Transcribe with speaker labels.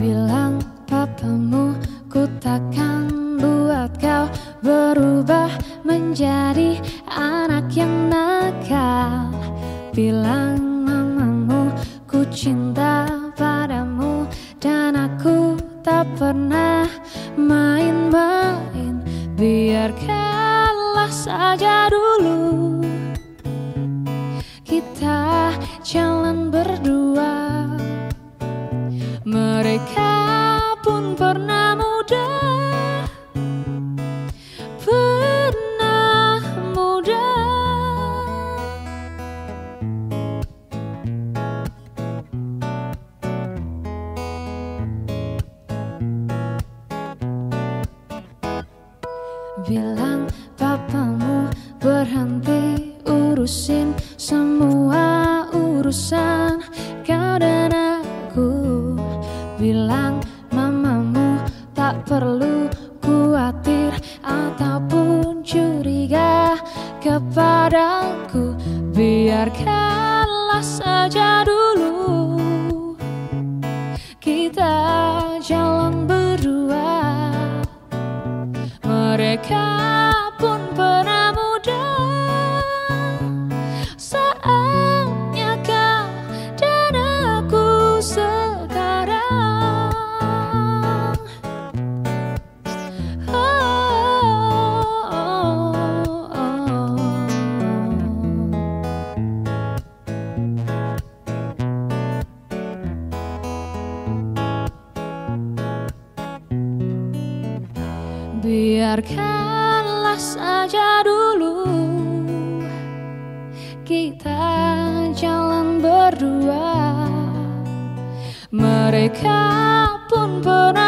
Speaker 1: Bilang papamu ku takkan buat kau berubah menjadi anak yang nakal. Bilang mamamu ku cinta padamu dan aku tak pernah main-main. Biarkanlah saja dulu mereka pun pernah muda. Pernah muda. Bilang papamu berhenti urusin semua urusan. Kau dan perlu khawatir ataupun curiga kepadaku. Biarkanlah saja dulu kita jalan berdua. Mereka Biarkanlah saja dulu kita jalan berdua. Mereka pun pernah